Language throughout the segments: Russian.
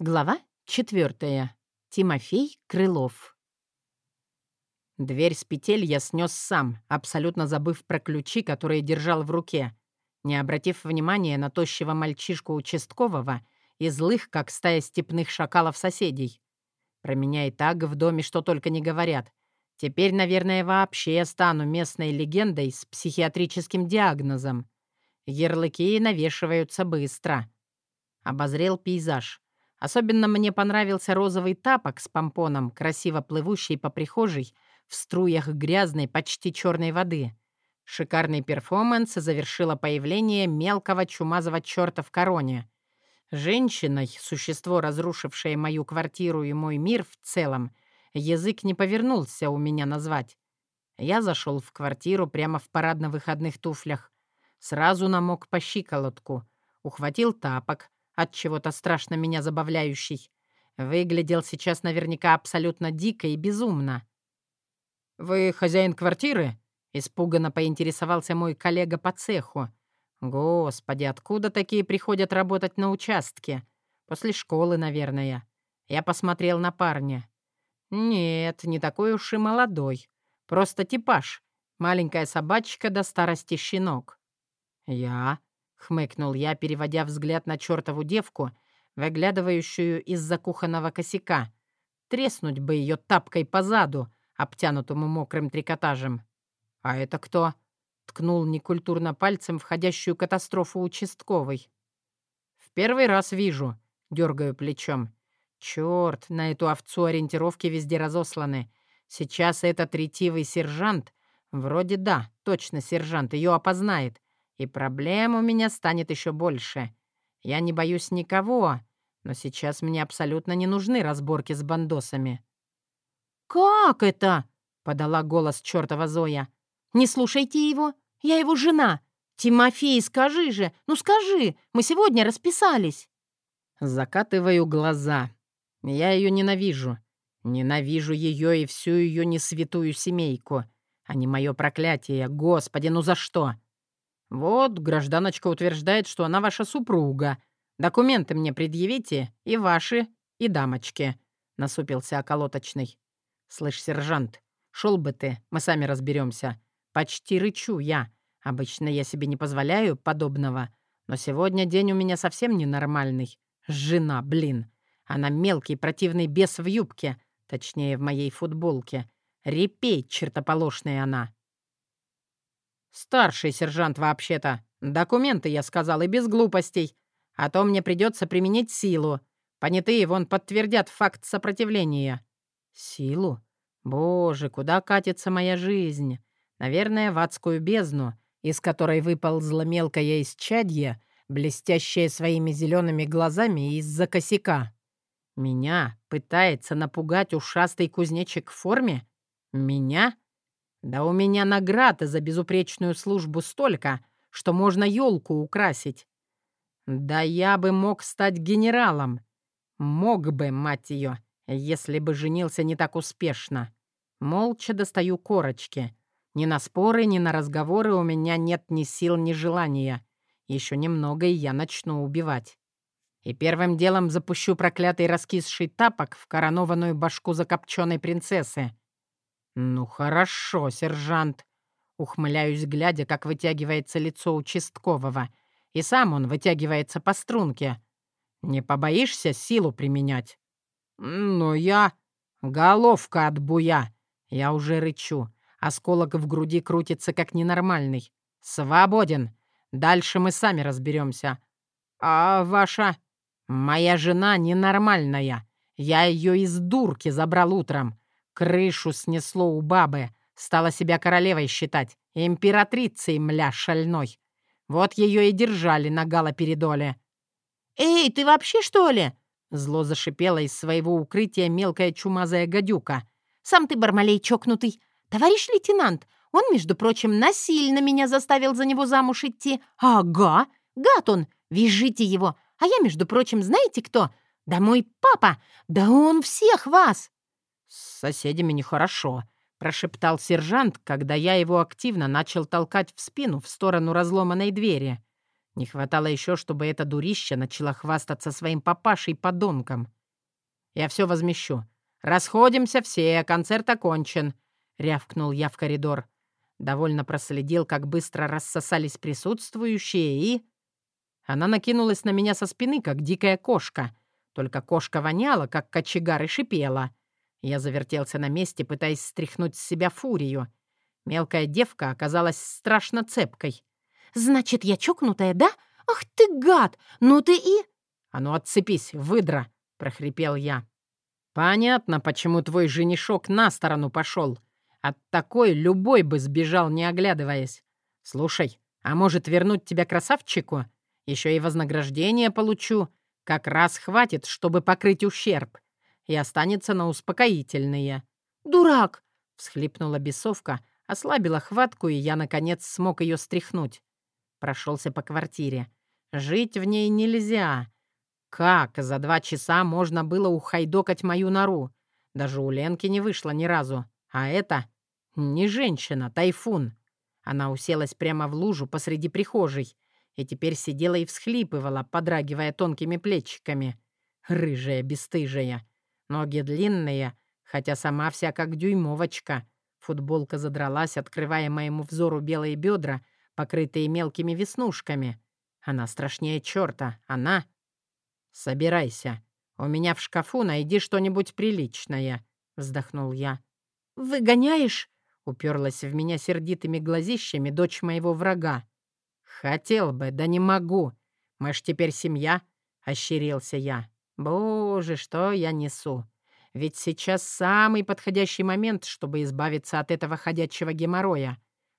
Глава четвертая. Тимофей Крылов. Дверь с петель я снес сам, абсолютно забыв про ключи, которые держал в руке, не обратив внимания на тощего мальчишку участкового и злых, как стая степных шакалов соседей. Про меня и так в доме что только не говорят. Теперь, наверное, вообще я стану местной легендой с психиатрическим диагнозом. Ярлыки навешиваются быстро. Обозрел пейзаж. Особенно мне понравился розовый тапок с помпоном, красиво плывущий по прихожей в струях грязной, почти черной воды. Шикарный перформанс завершило появление мелкого чумазого черта в короне. Женщиной, существо, разрушившее мою квартиру и мой мир в целом, язык не повернулся у меня назвать. Я зашел в квартиру прямо в парадно-выходных туфлях. Сразу намок по щиколотку. Ухватил тапок, от чего-то страшно меня забавляющий. Выглядел сейчас наверняка абсолютно дико и безумно. «Вы хозяин квартиры?» — испуганно поинтересовался мой коллега по цеху. «Господи, откуда такие приходят работать на участке? После школы, наверное». Я посмотрел на парня. «Нет, не такой уж и молодой. Просто типаж. Маленькая собачка до старости щенок». «Я?» Хмыкнул я, переводя взгляд на чертову девку, выглядывающую из-за кухонного косяка. Треснуть бы ее тапкой по заду, обтянутому мокрым трикотажем. «А это кто?» — ткнул некультурно пальцем входящую катастрофу участковый. «В первый раз вижу», — дергаю плечом. «Черт, на эту овцу ориентировки везде разосланы. Сейчас этот ретивый сержант, вроде да, точно сержант, ее опознает, и проблем у меня станет еще больше. Я не боюсь никого, но сейчас мне абсолютно не нужны разборки с бандосами». «Как это?» — подала голос чертова Зоя. «Не слушайте его, я его жена. Тимофей, скажи же, ну скажи, мы сегодня расписались». Закатываю глаза. Я ее ненавижу. Ненавижу ее и всю ее несвятую семейку. А не мое проклятие. Господи, ну за что? «Вот, гражданочка утверждает, что она ваша супруга. Документы мне предъявите, и ваши, и дамочки», — насупился околоточный. «Слышь, сержант, шел бы ты, мы сами разберемся. Почти рычу я. Обычно я себе не позволяю подобного, но сегодня день у меня совсем ненормальный. Жена, блин. Она мелкий противный бес в юбке, точнее, в моей футболке. Репей чертополошная она. «Старший сержант вообще-то. Документы, я сказал, и без глупостей. А то мне придется применить силу. Понятые вон подтвердят факт сопротивления». «Силу? Боже, куда катится моя жизнь? Наверное, в адскую бездну, из которой выползла мелкое исчадье, блестящее своими зелеными глазами из-за косяка. Меня пытается напугать ушастый кузнечик в форме? Меня?» Да у меня награды за безупречную службу столько, что можно елку украсить. Да я бы мог стать генералом. Мог бы, мать ее, если бы женился не так успешно. Молча достаю корочки. Ни на споры, ни на разговоры у меня нет ни сил, ни желания. Еще немного, и я начну убивать. И первым делом запущу проклятый раскисший тапок в коронованную башку закопченной принцессы. «Ну хорошо, сержант», — ухмыляюсь, глядя, как вытягивается лицо участкового, и сам он вытягивается по струнке. «Не побоишься силу применять?» «Но я...» «Головка от буя!» Я уже рычу. Осколок в груди крутится, как ненормальный. «Свободен! Дальше мы сами разберемся. А ваша...» «Моя жена ненормальная. Я ее из дурки забрал утром. Крышу снесло у бабы. Стала себя королевой считать. Императрицей, мля, шальной. Вот ее и держали на галоперидоле. «Эй, ты вообще, что ли?» Зло зашипело из своего укрытия мелкая чумазая гадюка. «Сам ты, бармалей чокнутый. Товарищ лейтенант, он, между прочим, насильно меня заставил за него замуж идти. Ага, гад он, вяжите его. А я, между прочим, знаете кто? Да мой папа, да он всех вас!» «С соседями нехорошо», — прошептал сержант, когда я его активно начал толкать в спину в сторону разломанной двери. Не хватало еще, чтобы эта дурища начала хвастаться своим папашей-подонком. Я все возмещу. Расходимся все, концерт окончен», — рявкнул я в коридор. Довольно проследил, как быстро рассосались присутствующие, и... Она накинулась на меня со спины, как дикая кошка. Только кошка воняла, как кочегар, и шипела. Я завертелся на месте, пытаясь стряхнуть с себя фурию. Мелкая девка оказалась страшно цепкой. «Значит, я чокнутая, да? Ах ты гад! Ну ты и...» «А ну отцепись, выдра!» — прохрипел я. «Понятно, почему твой женишок на сторону пошел. От такой любой бы сбежал, не оглядываясь. Слушай, а может вернуть тебя красавчику? Еще и вознаграждение получу. Как раз хватит, чтобы покрыть ущерб. И останется на успокоительные». «Дурак!» — всхлипнула бесовка, ослабила хватку, и я, наконец, смог ее стряхнуть. Прошелся по квартире. Жить в ней нельзя. Как за два часа можно было ухайдокать мою нору? Даже у Ленки не вышло ни разу. А это не женщина, тайфун. Она уселась прямо в лужу посреди прихожей и теперь сидела и всхлипывала, подрагивая тонкими плечиками. Рыжая, бесстыжая. Ноги длинные, хотя сама вся как дюймовочка. Футболка задралась, открывая моему взору белые бедра — покрытые мелкими веснушками. Она страшнее черта. Она... «Собирайся. У меня в шкафу найди что-нибудь приличное», — вздохнул я. «Выгоняешь?» — уперлась в меня сердитыми глазищами дочь моего врага. «Хотел бы, да не могу. Мы ж теперь семья», — ощерился я. «Боже, что я несу! Ведь сейчас самый подходящий момент, чтобы избавиться от этого ходячего геморроя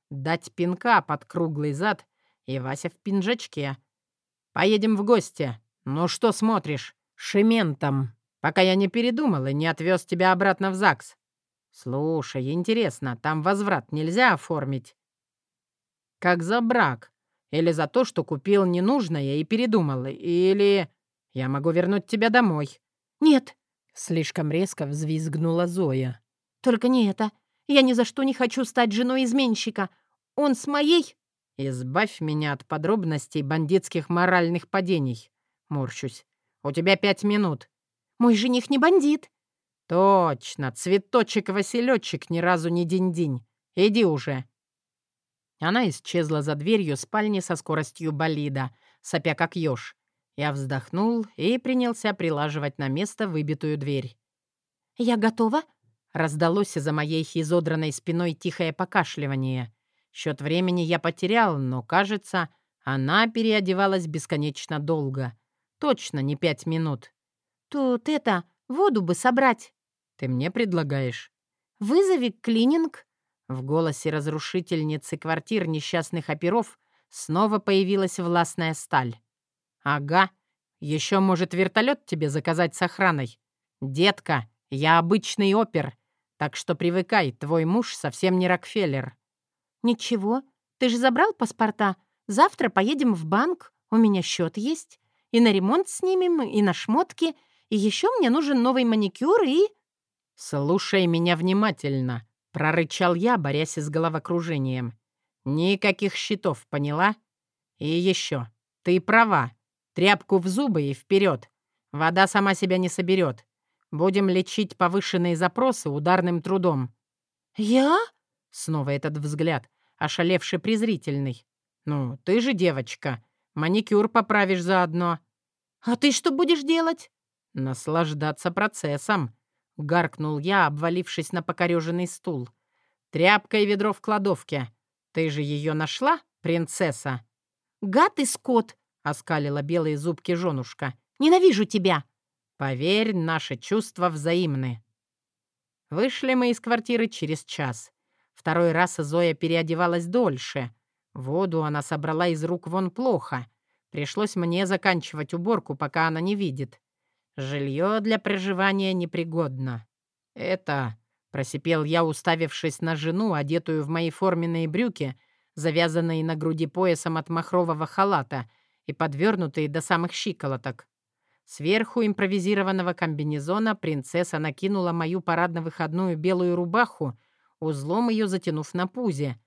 дать пинка под круглый зад, и Вася в пинжачке. «Поедем в гости. Ну что смотришь? Шементом, пока я не передумал и не отвез тебя обратно в ЗАГС. Слушай, интересно, там возврат нельзя оформить?» «Как за брак? Или за то, что купил ненужное и передумал? Или я могу вернуть тебя домой?» «Нет», — слишком резко взвизгнула Зоя. «Только не это. Я ни за что не хочу стать женой изменщика. Он с моей...» «Избавь меня от подробностей бандитских моральных падений». Морщусь. «У тебя пять минут». «Мой жених не бандит». «Точно, цветочек-василечек ни разу не день-день. Иди уже». Она исчезла за дверью спальни со скоростью болида, сопя как еж. Я вздохнул и принялся прилаживать на место выбитую дверь. «Я готова?» Раздалось за моей изодранной спиной тихое покашливание. Счет времени я потерял, но, кажется, она переодевалась бесконечно долго. Точно не пять минут. «Тут это, воду бы собрать». «Ты мне предлагаешь?» «Вызови клининг». В голосе разрушительницы квартир несчастных оперов снова появилась властная сталь. «Ага, еще может вертолет тебе заказать с охраной. Детка, я обычный опер, так что привыкай, твой муж совсем не Рокфеллер». «Ничего, ты же забрал паспорта. Завтра поедем в банк, у меня счет есть. И на ремонт снимем, и на шмотки. И еще мне нужен новый маникюр и...» «Слушай меня внимательно», — прорычал я, борясь с головокружением. «Никаких счетов, поняла? И еще, ты права. Тряпку в зубы и вперед. Вода сама себя не соберет. Будем лечить повышенные запросы ударным трудом». «Я?» — снова этот взгляд, ошалевший презрительный. «Ну, ты же девочка. Маникюр поправишь заодно». «А ты что будешь делать?» «Наслаждаться процессом», — гаркнул я, обвалившись на покореженный стул. «Тряпка и ведро в кладовке. Ты же ее нашла, принцесса?» «Гад и скот!» — оскалила белые зубки женушка. «Ненавижу тебя!» Поверь, наши чувства взаимны. Вышли мы из квартиры через час. Второй раз Зоя переодевалась дольше. Воду она собрала из рук вон плохо. Пришлось мне заканчивать уборку, пока она не видит. Жилье для проживания непригодно. «Это...» — просипел я, уставившись на жену, одетую в мои форменные брюки, завязанные на груди поясом от махрового халата и подвернутые до самых щиколоток. Сверху импровизированного комбинезона принцесса накинула мою парадно-выходную белую рубаху, узлом ее затянув на пузе.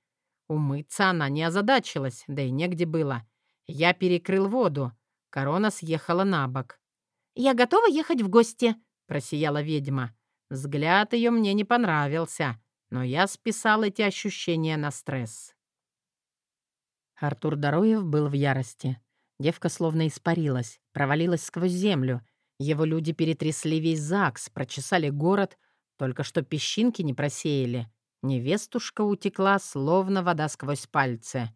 Умыться она не озадачилась, да и негде было. Я перекрыл воду. Корона съехала на бок. «Я готова ехать в гости», — просияла ведьма. Взгляд ее мне не понравился, но я списал эти ощущения на стресс. Артур Дороев был в ярости. Девка словно испарилась, провалилась сквозь землю. Его люди перетрясли весь ЗАГС, прочесали город, только что песчинки не просеяли. Невестушка утекла, словно вода сквозь пальцы.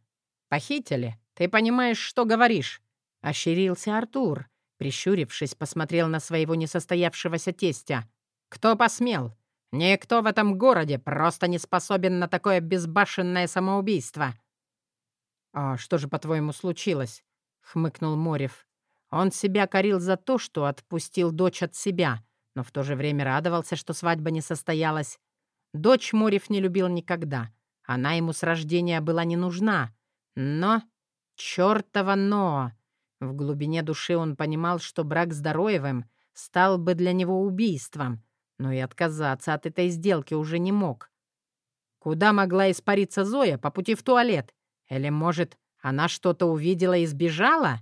«Похитили? Ты понимаешь, что говоришь?» — ощерился Артур. Прищурившись, посмотрел на своего несостоявшегося тестя. «Кто посмел? Никто в этом городе просто не способен на такое безбашенное самоубийство. «А что же, по-твоему, случилось?» — хмыкнул Морев. Он себя корил за то, что отпустил дочь от себя, но в то же время радовался, что свадьба не состоялась. Дочь Морев не любил никогда. Она ему с рождения была не нужна. Но... чертова но! В глубине души он понимал, что брак с Дороевым стал бы для него убийством, но и отказаться от этой сделки уже не мог. Куда могла испариться Зоя по пути в туалет? Или, может, она что-то увидела и сбежала?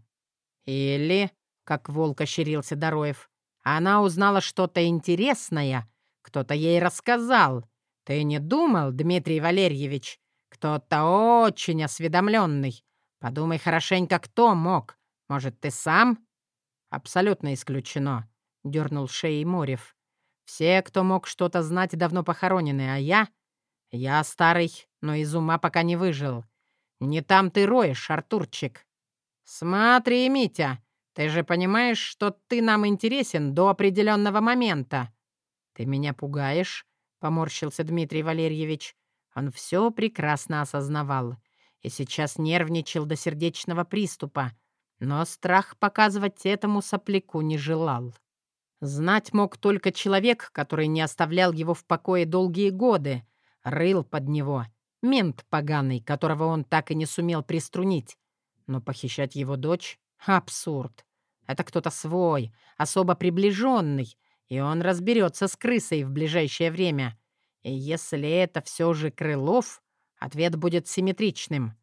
Или, как волк ощерился Дороев, она узнала что-то интересное, кто-то ей рассказал. Ты не думал, Дмитрий Валерьевич? Кто-то очень осведомленный. Подумай хорошенько, кто мог. Может, ты сам? Абсолютно исключено, — дернул шеей Морев. Все, кто мог что-то знать, давно похоронены, а я... Я старый, но из ума пока не выжил. «Не там ты роешь, Артурчик». «Смотри, Митя, ты же понимаешь, что ты нам интересен до определенного момента». «Ты меня пугаешь», — поморщился Дмитрий Валерьевич. Он все прекрасно осознавал и сейчас нервничал до сердечного приступа, но страх показывать этому сопляку не желал. Знать мог только человек, который не оставлял его в покое долгие годы, рыл под него — Мент поганый, которого он так и не сумел приструнить. Но похищать его дочь — абсурд. Это кто-то свой, особо приближенный, и он разберется с крысой в ближайшее время. И если это все же Крылов, ответ будет симметричным.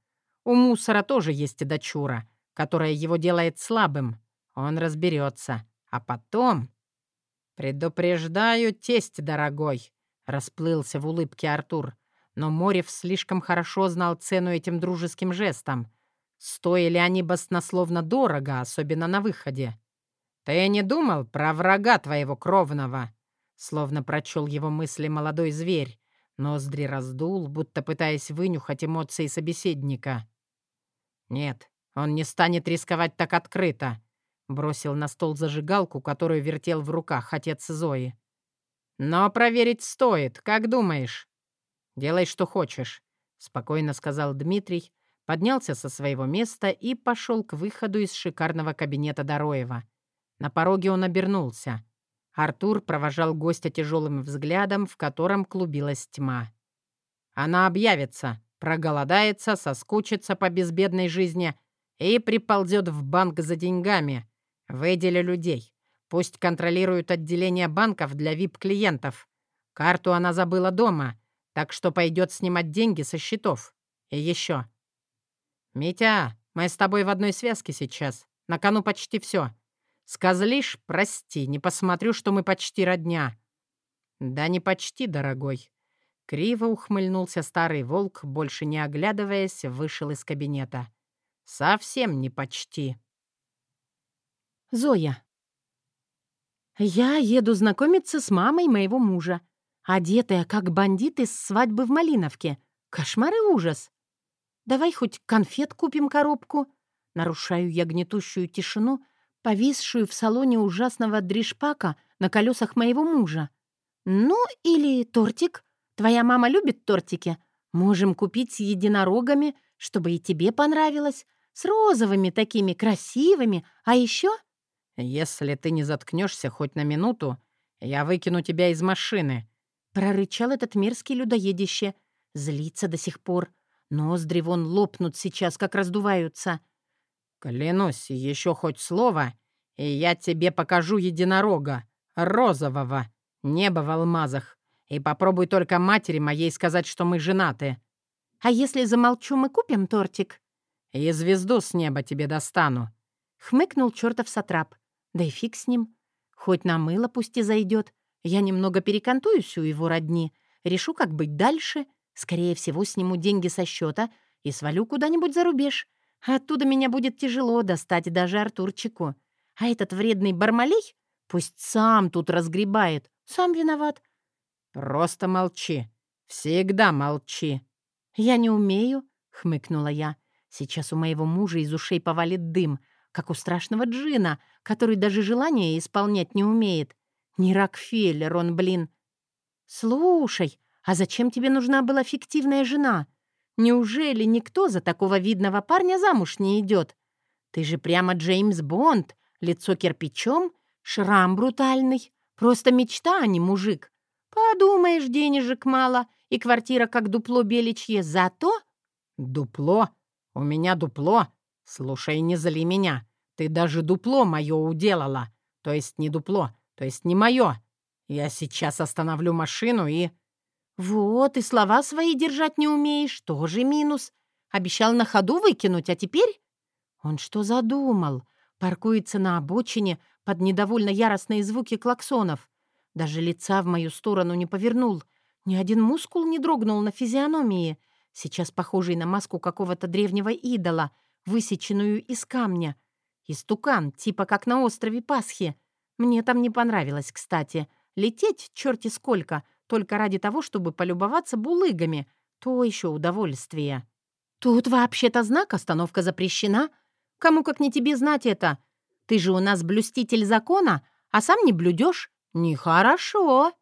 У мусора тоже есть дочура, которая его делает слабым. Он разберется. А потом... «Предупреждаю, тесть дорогой», — расплылся в улыбке Артур. Но Морев слишком хорошо знал цену этим дружеским жестам. Стоили они баснословно дорого, особенно на выходе. «Ты не думал про врага твоего кровного?» Словно прочел его мысли молодой зверь. Ноздри раздул, будто пытаясь вынюхать эмоции собеседника. «Нет, он не станет рисковать так открыто», — бросил на стол зажигалку, которую вертел в руках отец Зои. «Но проверить стоит, как думаешь?» «Делай, что хочешь», — спокойно сказал Дмитрий, поднялся со своего места и пошел к выходу из шикарного кабинета Дороева. На пороге он обернулся. Артур провожал гостя тяжелым взглядом, в котором клубилась тьма. «Она объявится, проголодается, соскучится по безбедной жизни и приползет в банк за деньгами. Выделя людей. Пусть контролируют отделение банков для вип-клиентов. Карту она забыла дома» так что пойдет снимать деньги со счетов. И еще. «Митя, мы с тобой в одной связке сейчас. На кону почти все. Сказлишь, прости, не посмотрю, что мы почти родня». «Да не почти, дорогой». Криво ухмыльнулся старый волк, больше не оглядываясь, вышел из кабинета. «Совсем не почти». Зоя. «Я еду знакомиться с мамой моего мужа одетая как бандит из свадьбы в Малиновке. Кошмар и ужас. Давай хоть конфет купим коробку. Нарушаю я гнетущую тишину, повисшую в салоне ужасного дришпака на колесах моего мужа. Ну, или тортик. Твоя мама любит тортики. Можем купить с единорогами, чтобы и тебе понравилось. С розовыми такими красивыми. А еще... «Если ты не заткнешься хоть на минуту, я выкину тебя из машины», Прорычал этот мерзкий людоедище. Злится до сих пор. Ноздри вон лопнут сейчас, как раздуваются. «Клянусь, еще хоть слово, и я тебе покажу единорога, розового, небо в алмазах, и попробуй только матери моей сказать, что мы женаты». «А если замолчу, мы купим тортик?» И звезду с неба тебе достану». Хмыкнул чертов сатрап. Да и фиг с ним. Хоть на мыло пусть и зайдет. Я немного перекантуюсь у его родни. Решу, как быть дальше. Скорее всего, сниму деньги со счета и свалю куда-нибудь за рубеж. Оттуда меня будет тяжело достать даже Артурчику. А этот вредный Бармалей пусть сам тут разгребает. Сам виноват. «Просто молчи. Всегда молчи». «Я не умею», — хмыкнула я. «Сейчас у моего мужа из ушей повалит дым, как у страшного джина, который даже желание исполнять не умеет. Не Рокфеллер он, блин. Слушай, а зачем тебе нужна была фиктивная жена? Неужели никто за такого видного парня замуж не идет? Ты же прямо Джеймс Бонд, лицо кирпичом, шрам брутальный. Просто мечта, а не мужик. Подумаешь, денежек мало, и квартира как дупло беличье, зато... Дупло? У меня дупло? Слушай, не зли меня. Ты даже дупло мое уделала. То есть не дупло, то есть не мое. Я сейчас остановлю машину и... Вот, и слова свои держать не умеешь, тоже минус. Обещал на ходу выкинуть, а теперь... Он что задумал? Паркуется на обочине под недовольно яростные звуки клаксонов. Даже лица в мою сторону не повернул. Ни один мускул не дрогнул на физиономии, сейчас похожий на маску какого-то древнего идола, высеченную из камня. Истукан, типа как на острове Пасхи. Мне там не понравилось, кстати. Лететь черти сколько — только ради того, чтобы полюбоваться булыгами. То еще удовольствие. Тут вообще-то знак «Остановка запрещена». Кому как не тебе знать это? Ты же у нас блюститель закона, а сам не блюдешь. Нехорошо.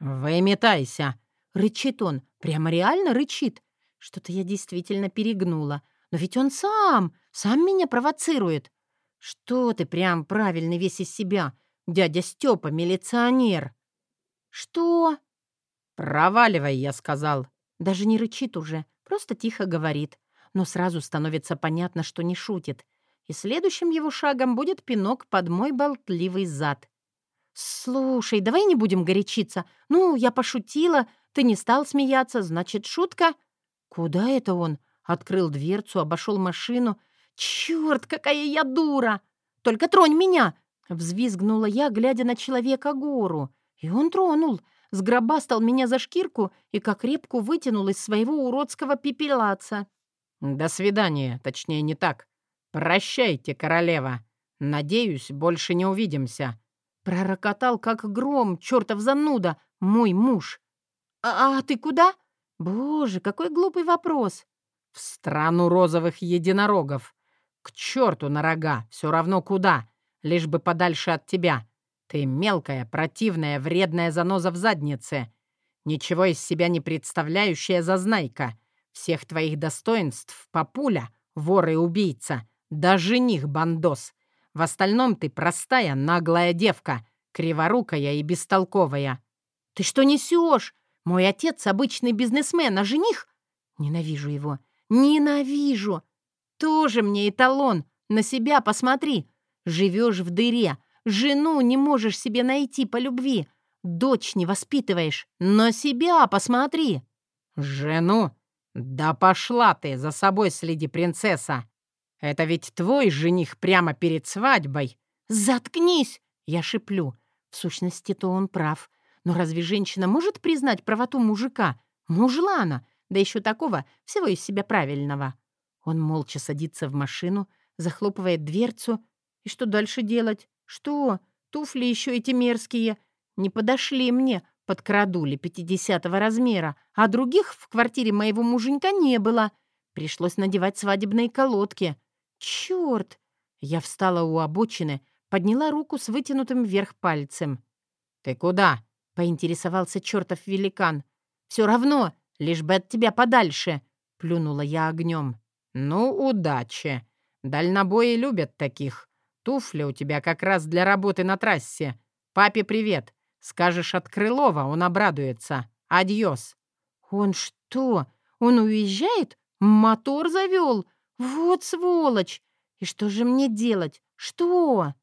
«Выметайся!» — рычит он. Прямо реально рычит. Что-то я действительно перегнула. Но ведь он сам, сам меня провоцирует. Что ты прям правильный весь из себя, дядя Степа, милиционер. Что? «Проваливай», — я сказал. Даже не рычит уже, просто тихо говорит. Но сразу становится понятно, что не шутит. И следующим его шагом будет пинок под мой болтливый зад. «Слушай, давай не будем горячиться. Ну, я пошутила, ты не стал смеяться, значит, шутка?» «Куда это он?» Открыл дверцу, обошел машину. «Черт, какая я дура! Только тронь меня!» Взвизгнула я, глядя на человека-гору. И он тронул — сгробастал меня за шкирку и как репку вытянул из своего уродского пепелаца. «До свидания, точнее, не так. Прощайте, королева. Надеюсь, больше не увидимся». Пророкотал, как гром, чертов зануда, мой муж. «А, а ты куда?» «Боже, какой глупый вопрос!» «В страну розовых единорогов. К черту на рога, все равно куда, лишь бы подальше от тебя. Ты мелкая, противная, вредная заноза в заднице. Ничего из себя не представляющая зазнайка. Всех твоих достоинств — папуля, вор и убийца, да жених бандос. В остальном ты простая, наглая девка, криворукая и бестолковая. Ты что несешь? Мой отец обычный бизнесмен, а жених? Ненавижу его. Ненавижу. Тоже мне эталон. На себя посмотри. Живешь в дыре, Жену не можешь себе найти по любви. Дочь не воспитываешь. Но себя посмотри. Жену? Да пошла ты, за собой следи, принцесса. Это ведь твой жених прямо перед свадьбой. Заткнись, я шиплю. В сущности-то он прав. Но разве женщина может признать правоту мужика? Мужлана, да еще такого, всего из себя правильного. Он молча садится в машину, захлопывает дверцу. И что дальше делать? «Что? Туфли еще эти мерзкие. Не подошли мне, подкрадули пятидесятого размера, а других в квартире моего муженька не было. Пришлось надевать свадебные колодки. Черт! Я встала у обочины, подняла руку с вытянутым вверх пальцем. «Ты куда?» — поинтересовался чертов великан. «Все равно, лишь бы от тебя подальше!» — плюнула я огнем. «Ну, удачи! Дальнобои любят таких. Туфли у тебя как раз для работы на трассе. Папе привет. Скажешь от Крылова, он обрадуется. Адьос». «Он что? Он уезжает? Мотор завел? Вот сволочь! И что же мне делать? Что?»